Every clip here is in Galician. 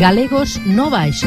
galegos no baixo.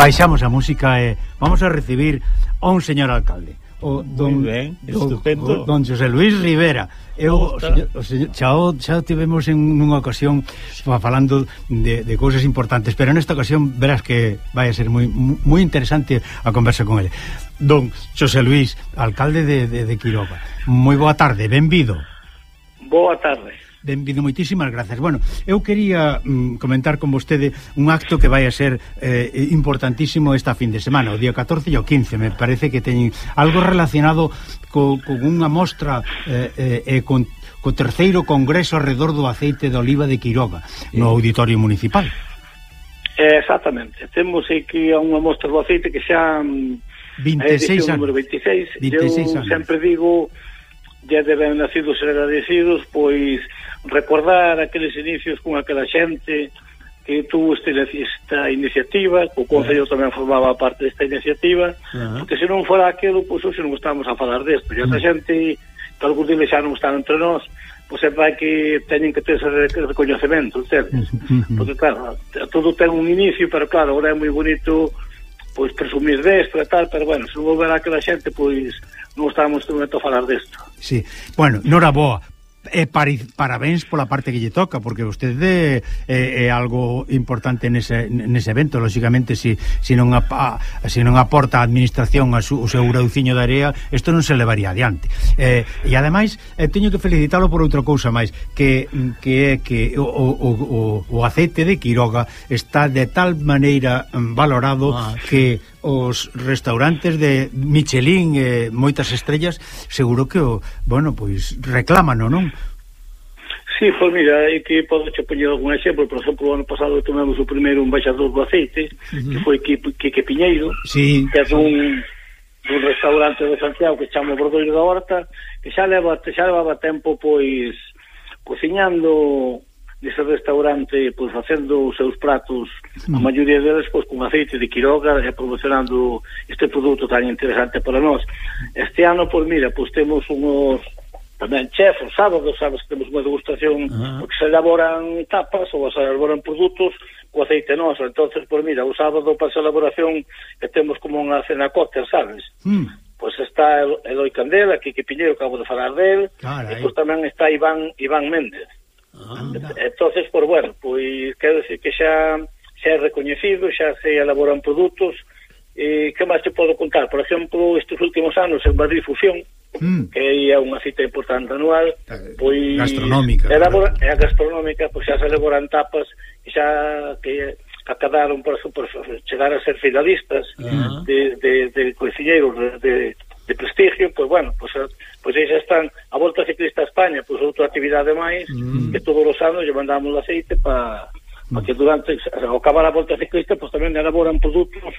baixamos a música e vamos a recibir a un señor alcalde o don, ben, estupendo. O, don José Luis Rivera. Eu o señor, xa, xa tivemos en unha ocasión falando de, de cousas importantes, pero nesta ocasión verás que vai a ser moi moi interesante a conversa con ele. Don José Luis, alcalde de, de, de Quiroga. Moi boa tarde, benvido. Boa tarde. Benvido, moitísimas grazas. Bueno, eu quería mm, comentar con vostede un acto que vai a ser eh, importantísimo esta fin de semana, o día 14 e o 15, me parece que teñen algo relacionado co, con unha mostra eh, eh, con co terceiro congreso alrededor do aceite de oliva de Quiroga, no auditorio municipal. Exactamente, temos aquí unha mostra do aceite que xa mm, 26 eh, anos. número 26, 26 eu anos. sempre digo ya deben nacidos e agradecidos, pois recordar aqueles inicios con aquela xente que tuvo este, esta iniciativa, o Concello tamén formaba parte desta iniciativa, yeah. porque se non fora aquilo, pois pues, hoxe non estamos a falar desto. E esta xente, que algúns deles xa non están entre nós, pois é para que teñen que ter ese recoñecemento, entendes? Mm. Porque claro, todo ten un inicio, pero claro, agora é moi bonito pois presumir desto e tal, pero bueno, se non volverá que a xente, pois non estamos no momento a falar desto. Sí, bueno, nora boa, E pari, parabéns pola parte que lle toca porque vostede é, é algo importante nese, nese evento. Lóxicamente se si, si non, apa, si non aporta a administración a su, o seu grauciño de area isto non se levaría adiante. Eh, e ademais eh, teño que felicitalo por outra cousa máis que, que é que o, o, o, o aceite de Quiroga está de tal maneira mm, valorado ah, que os restaurantes de Michelin e eh, moitas estrellas, seguro que o, bueno, pois reclaman, non? Sí, pois mira, é que podo che poñer algún exemplo, por exemplo, o ano pasado tomamos o primeiro un embaixador do aceite, uh -huh. que foi Quique, Quique Piñeiro, sí, que é dun dun restaurante de Santiago que chama Bordoiro da Horta, que xa leva xa levaba tempo pois cociñando dese restaurante pois facendo os seus pratos mm. a maioría deles pois con aceite de quiroga e promocionando este produto tan interesante para nós este ano pois mira pois temos unos tamén chef os sábados sabes que temos unha degustación ah. porque se elaboran tapas ou se elaboran produtos co aceite noso entonces pois mira o sábado para a elaboración que temos como unha cena cóctel sabes mm pois está Eloi Candela, Quique Piñeiro, acabo de falar del, Carai. e pois tamén está Iván Iván Méndez. Ah, entonces, por bueno, pois quero decir que xa xa é recoñecido, xa se elaboran produtos. E que máis te podo contar? Por exemplo, estes últimos anos en Madrid Fusión, mm. que é unha cita importante anual, eh, pois gastronómica. Elabora, é gastronómica, pois xa se elaboran tapas e xa que acadaron por, por chegar a ser finalistas ah. de, de, de cociñeiros de, de de prestigio, pois bueno, pois, eh, pois aí xa están a Volta Ciclista a España, pois outra actividade máis, mm. que todos os anos lle mandamos aceite para pa que durante ao acabar a Volta Ciclista, pois tamén elaboran produtos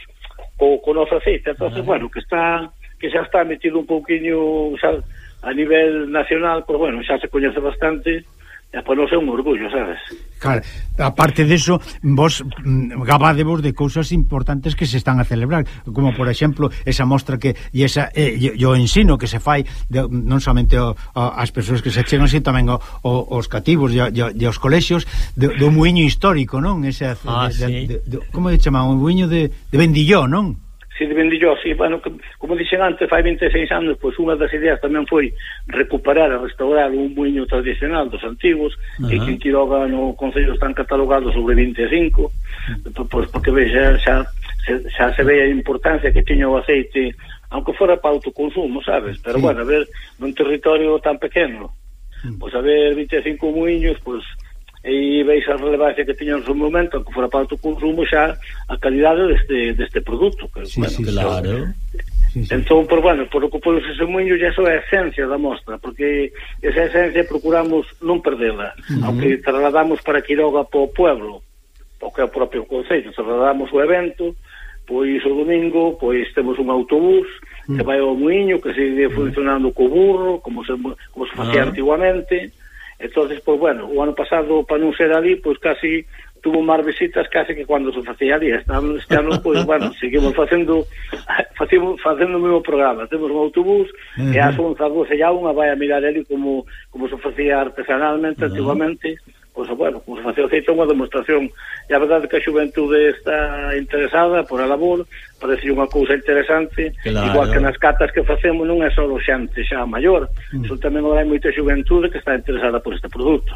co, co noso aceite. entonces ah. bueno, que está que xa está metido un pouquiño xa, a nivel nacional, pois bueno, xa se coñece bastante, E non sei é un orgullo, sabes? Claro, aparte deso, vos mm, gabádevos de cousas importantes que se están a celebrar, como por exemplo esa mostra que e esa e, e, o ensino que se fai de, non somente o, o, as persoas que se chegan, sino tamén o, o, os cativos e, e, e os colexios de, do muiño histórico, non? Ese ah, de, sí. de, de, de, como se chama? O muiño de, de Bendilló, non? Si de Dios. E, bueno, que, como dixen antes, fai 26 anos, pois unha das ideas tamén foi recuperar e restaurar un muiño tradicional dos antigos, uh -huh. e que en Quiroga no Concello están catalogados sobre 25, pois porque ve, xa, xa, xa se ve a importancia que tiña o aceite, aunque fora para autoconsumo, sabes? Pero, sí. bueno, a ver, nun territorio tan pequeno, mm. pois a ver 25 muiños, pois e veis a relevancia que tiña en seu momento que fora para o consumo xa a calidade deste, deste produto que, sí, bueno, sí, que claro sí, sí. entón, por, bueno, por o que podes ese muiño e iso é a esencia da mostra porque esa esencia procuramos non perdela uh -huh. aunque trasladamos para Quiroga para o pueblo o que é o propio Concello trasladamos o evento pois o domingo pois temos un autobús que mm. vai ao muiño que sigue funcionando co burro como se, como se facía ah. antiguamente entonces pois bueno, o ano pasado para non ser ali, pois casi tuvo máis visitas casi que cando se facía ali este ano, este ano pois, bueno, seguimos facendo facimos, facendo o mesmo programa temos un autobús uh -huh. e ás 11 a 12 ya unha vai a mirar ali como, como se facía artesanalmente uh -huh. antiguamente pois, bueno, como se facía o feito, unha demostración. E a verdade que a xuventude está interesada por a labor, parece unha cousa interesante, claro. igual que nas catas que facemos non é só o xante xa maior, mm. son tamén hai moita xuventude que está interesada por este produto.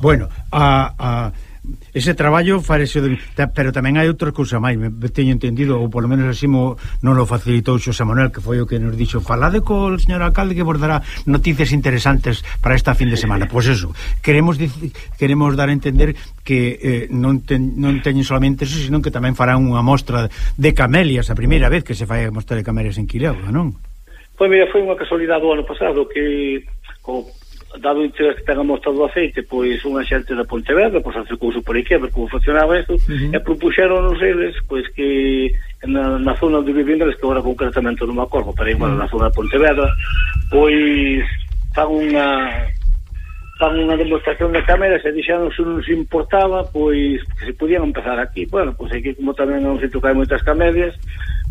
Bueno, a, a Ese traballo farese de... Pero tamén hai outra cousa máis, me teño entendido, ou polo menos así mo, non o facilitou Xosé Manuel, que foi o que nos dixo, falade co señor alcalde que vos dará noticias interesantes para esta fin de semana. Pois pues eso, queremos queremos dar a entender que eh, non, ten, non teñen solamente eso, sino que tamén farán unha mostra de camelias, a primeira vez que se fai a mostra de camelias en Quileoga, non? Pois mira, foi unha casualidade do ano pasado que como dado o interés que ten a mostra do aceite pois unha xente da Pontevedra pois acercouse por aquí a ver como funcionaba eso uh -huh. e propuxeron os eles pois que na, na zona de vivendas que agora concretamente non me acordo pero igual uh -huh. na zona de Pontevedra pois fan unha fan unha demostración de cámaras e dixeron se nos importaba pois que se podían empezar aquí bueno, pois aquí como tamén non se tocan moitas camelias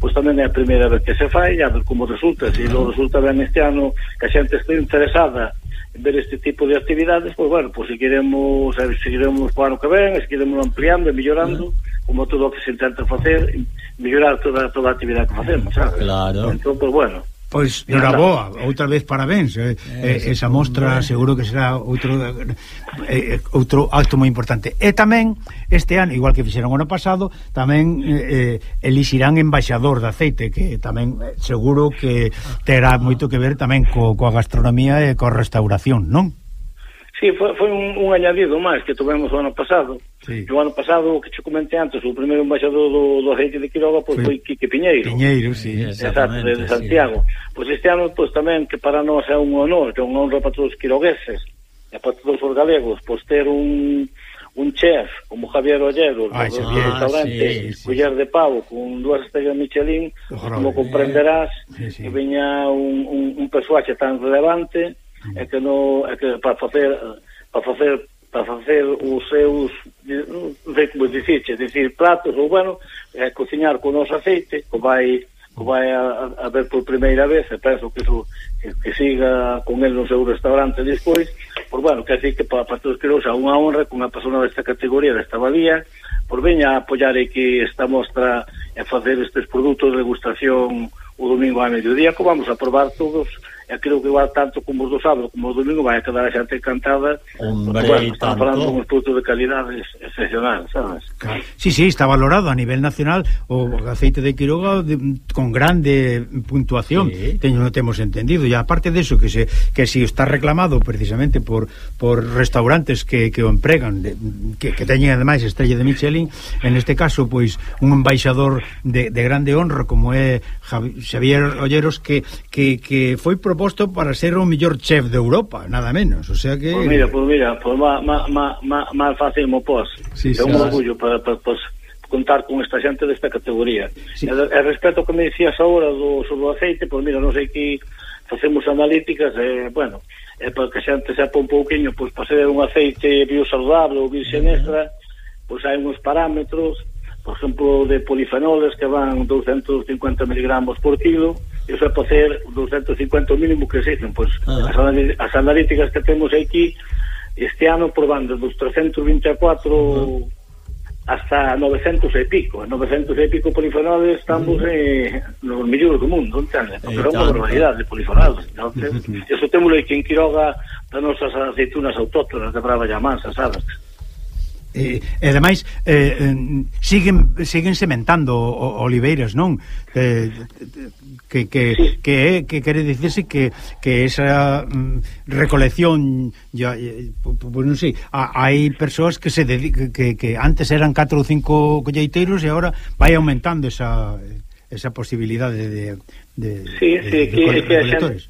pois tamén é a primeira vez que se fai a ver como resulta se lo resulta ben este ano que a xente está interesada ver este tipo de actividades, pois pues, bueno, pois se queremos seguiremos o ano que ven, seguiremos ampliando e mellorando, como todo o que se intenta facer, mellorar toda, toda a actividade que facemos, sabes? Claro. Entón, pois pues, bueno, Pois, boa, outra vez parabéns eh, eh, Esa mostra seguro que será outro eh, eh, outro acto moi importante. E tamén, este ano, igual que fixeron ano pasado Tamén eh, eh, elixirán embaixador de aceite Que tamén eh, seguro que terá moito que ver tamén co, coa gastronomía e coa restauración, non? Sí, foi, foi un, un añadido máis que tivemos o ano pasado. Sí. O ano pasado, o que te comentei antes, o primeiro embaixador do, do aceite de Quiroga pois, foi, foi Quique Piñeiro. Piñeiro, sí, exactamente. Exacto, de, de Santiago. Sí. Pois este ano, pois, tamén, que para nós é un honor, que é un honor para todos os quirogueses, e para todos os galegos, pois ter un, un chef como Javier Ollero, ah, do ah, restaurante sí, sí, Culler de Pavo, con dúas estrellas Michelin, como comprenderás, sí, sí. que veña un, un, un persoaxe tan relevante, é que no é que para facer para facer para facer os seus non sei como dicirche, dicir pratos ou bueno, é, cociñar con os aceite, que vai que vai a, a ver por primeira vez, e penso que, eso, que, que siga con el no seu restaurante despois, por bueno, que decir que para para todos que xa unha honra con unha persona desta categoría, desta valía, por veña a apoiar que esta mostra e facer estes produtos de degustación o domingo a mediodía, que vamos a probar todos e creo que igual tanto como os do sábado como os do domingo vai a quedar a xente encantada. Hombre, porque, bueno, estamos falando de os produtos de calidad excepcional, sabes? Sí, sí, está valorado a nivel nacional. O aceite de Quiroga de, con grande puntuación. Sí. teño, non temos entendido. E aparte de eso que se que si está reclamado precisamente por por restaurantes que, que o empregan de, que, que teñen ademais estrella de Michelin en este caso pois un embaixador de, de grande honra como é Javier Olleros que, que, que foi propuesto posto para ser o mellor chef de Europa, nada menos, o sea que... Pois mira, pois mira, pois má, má, má, má, má facemos, pois. Sí, é un orgullo para, para, para, contar con esta xente desta categoría. Sí. E, e respecto que me dicías agora do, sobre o aceite, pois mira, non sei que facemos analíticas, eh, bueno, é eh, para que a xente sepa un pouquiño, pois para ser un aceite biosaludable ou virxen extra, pois hai uns parámetros, por exemplo, de polifenoles que van 250 miligramos por kilo, e foi ser 250 mínimo que existen pois ah. as analíticas que temos aquí este ano probando dos 324 uh -huh. hasta 900 e pico 900 e pico polifenoles estamos uh -huh. eh, nos mellores do mundo entende? porque é unha barbaridade de polifenoles entonces, uh -huh. eso temos aquí en Quiroga das nosas aceitunas autóctonas de Brava Llamansa sabes? E, e ademais eh, siguen siguen sementando oliveiras, non? Eh, que que sí. que é que quere dicirse que que esa mm, recolección ya, eh, pues, pois non sei, hai persoas que se dedica, que, que antes eran 4 ou 5 colleiteiros e agora vai aumentando esa esa posibilidade de de Sí, de, sí, de, que, de que a xente,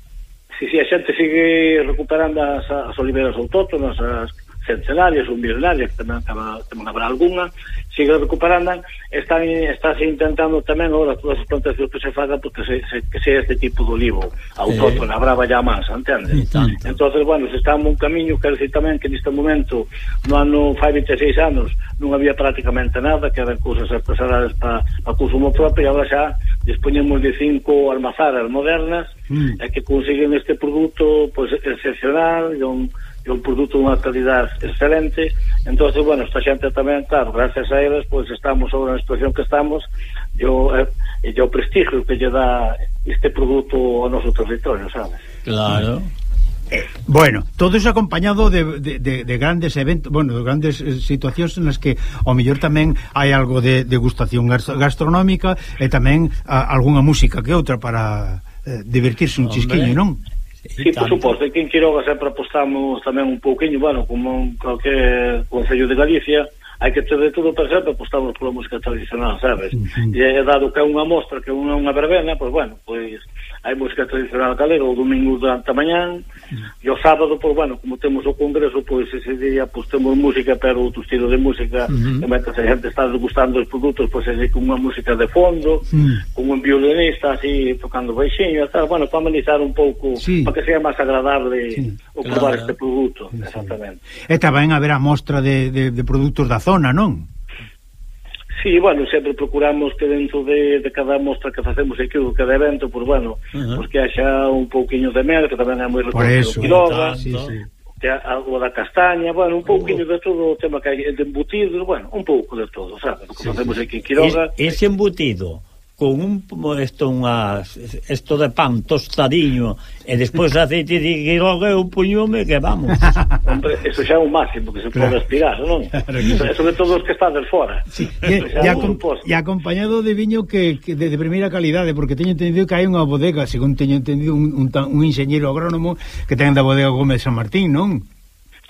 sí, sí, a xente sigue recuperando as, as oliveiras autóctonas, as centenarias ou que tamén acaba, tamén habrá alguna, sigue recuperando, están, estáse intentando tamén agora todas as plantacións que se fagan porque se, se, que sea este tipo de olivo autóctona, eh, brava ya máis, entendes? entonces, bueno, se está un camiño, quero decir tamén que neste momento, no ano fai 26 anos, non había prácticamente nada, que eran cousas artesanales para, para consumo propio, e agora xa dispoñemos de cinco almazaras modernas mm. que consiguen este produto pues, excepcional e un é un produto dunha calidad excelente entonces bueno, esta xente tamén, claro, gracias a eles, pois pues, estamos sobre a situación que estamos yo, eh, e o prestigio que lle dá este produto ao noso territorio, sabes? Claro. Bueno, todo iso acompañado de, de, de, de grandes eventos, bueno, de grandes eh, situacións nas que ao mellor tamén hai algo de degustación gastronómica e tamén a, algunha música que outra para eh, divertirse un Hombre. chisquiño, non? Sí, por suposto, aquí en Quiroga sempre apostamos tamén un pouquinho, bueno, como en cualquier Concello de Galicia, hai que ter de todo para sempre apostamos pola música tradicional, sabes? Uh -huh. E é dado que é unha mostra, que é unha, unha verbena, pois bueno, pois hai música tradicional galega o domingo durante a mañán e o sábado, pois bueno, como temos o congreso pois ese día pois temos música pero outro estilo de música uh -huh. e mentre a gente está degustando os produtos pois é con unha música de fondo uh -huh. con un violinista así tocando baixinho tal, bueno, para amenizar un pouco sí. para que sea máis agradable sí. probar claro. este produto, sí, exactamente sí. E tamén haberá mostra de, de, de produtos da zona, non? Sí, bueno, sempre procuramos que dentro de, de cada mostra que facemos aquí, ou cada evento, pues bueno, uh -huh. pues que haxa un pouquiño de mel, que tamén é moi reconhecido Quiroga, sí, sí. Que, a, da castaña, bueno, un pouquiño uh. de todo o tema que hai de embutido, bueno, un pouco de todo, sabe? O que sí, facemos sí. aquí en Quiroga. Es, ese embutido con un esto unha esto de pan tostadiño e despois aceite de quiroga eu puñome que vamos. Hombre, eso xa é un máximo que se pode aspirar, non? Claro que... Sobre todo os que están del fora. Sí. E, e, acom e acompañado de viño que, que de, de primeira calidade, porque teño entendido que hai unha bodega, según teño entendido un, un, un, un agrónomo que ten da bodega Gómez San Martín, non?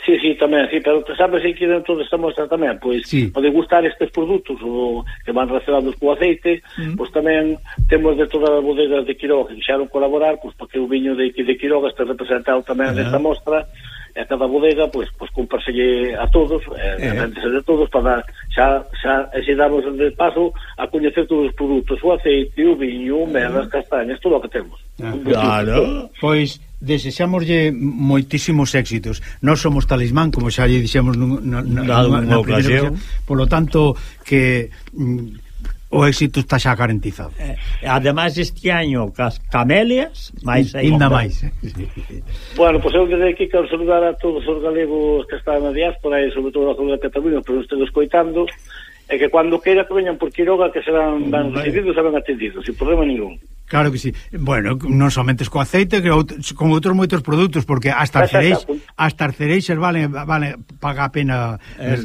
Sí, sí, tamén, sí, pero sabes que dentro desta mostra tamén, pois, sí. pode gustar estes produtos o, que van relacionados co aceite, mm. pois tamén temos de todas as bodegas de Quiroga que xaron colaborar, pois, para que o viño de, de Quiroga este representado tamén ah. nesta mostra, e cada bodega, pois, pois cúmpaselle a todos, eh, eh. a todos, para dar, xa, xa, xe damos de paso a coñecer todos os produtos, o aceite, o viño, o mel, as castañas, todo o que temos. Ah. Claro, pois... Pues Desexámoslle moitísimos éxitos. Nós somos talismán, como xa lle dixemos na, na, na, na, na primeira Polo tanto, que mm, o éxito está xa garantizado. Eh, ademais, este año, cas camelias, máis ainda máis. Eh, bueno, pois pues, eu desde aquí quero saludar a todos os galegos que están na diáspora e sobre todo a zona de Cataluña, pero estén escoitando, e que cando queira que veñan por Quiroga que serán ben recibidos e ben atendidos, sin problema ningún. Claro que sí. Bueno, non somente co aceite, que out, con outros moitos produtos, porque as tarcereis, as tarcereis valen, valen paga a pena eh,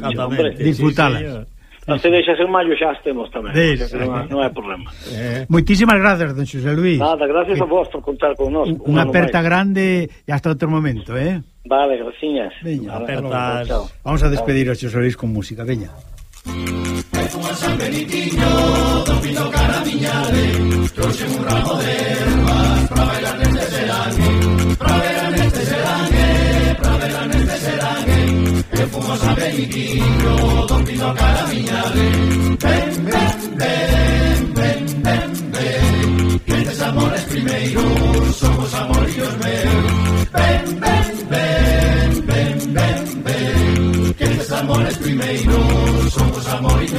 disfrutalas. Sí, As cereixas en maio xa as temos tamén, Des, non, eh. non é problema. Eh. Moitísimas gracias, don Xosé Luis. Nada, gracias que, a vos por contar con nós. Unha un aperta grande e hasta outro momento, eh? Vale, graciñas. Veña, apertas. Vamos a despedir a Xosé Luis con música, veña. Veña. Unha San Benitiño do Pito Caramiñade Trouxe un ramo de ervas Pra bailar neste serangue Pra bailar neste serangue Pra bailar neste serangue E fumo San Benitiño do Pito Caramiñade Ven, ven, ven, ven, ven, ven Que estes amores primeiros Somos amoríos meus